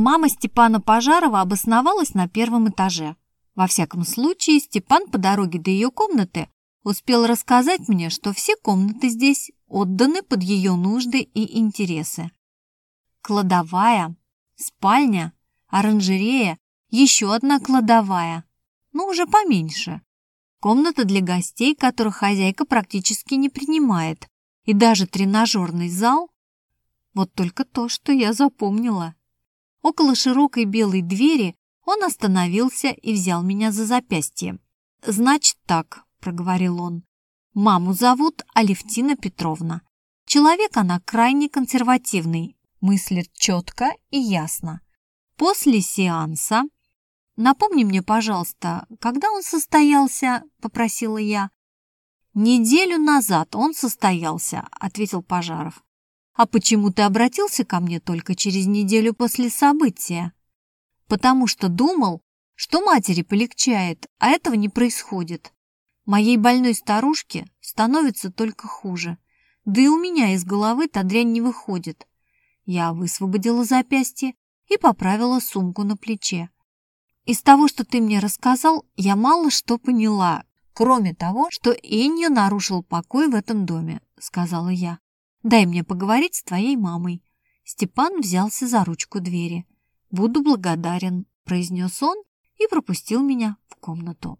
Мама Степана Пожарова обосновалась на первом этаже. Во всяком случае, Степан по дороге до ее комнаты успел рассказать мне, что все комнаты здесь отданы под ее нужды и интересы. Кладовая, спальня, оранжерея, еще одна кладовая, но уже поменьше. Комната для гостей, которых хозяйка практически не принимает, и даже тренажерный зал. Вот только то, что я запомнила. Около широкой белой двери он остановился и взял меня за запястье. «Значит так», — проговорил он, — «маму зовут Алевтина Петровна. Человек она крайне консервативный, мыслит четко и ясно. После сеанса... Напомни мне, пожалуйста, когда он состоялся, попросила я. Неделю назад он состоялся, ответил Пожаров. А почему ты обратился ко мне только через неделю после события? Потому что думал, что матери полегчает, а этого не происходит. Моей больной старушке становится только хуже. Да и у меня из головы та дрянь не выходит. Я высвободила запястье и поправила сумку на плече. Из того, что ты мне рассказал, я мало что поняла, кроме того, что Эньо нарушил покой в этом доме, сказала я. Дай мне поговорить с твоей мамой. Степан взялся за ручку двери. Буду благодарен, произнес он и пропустил меня в комнату.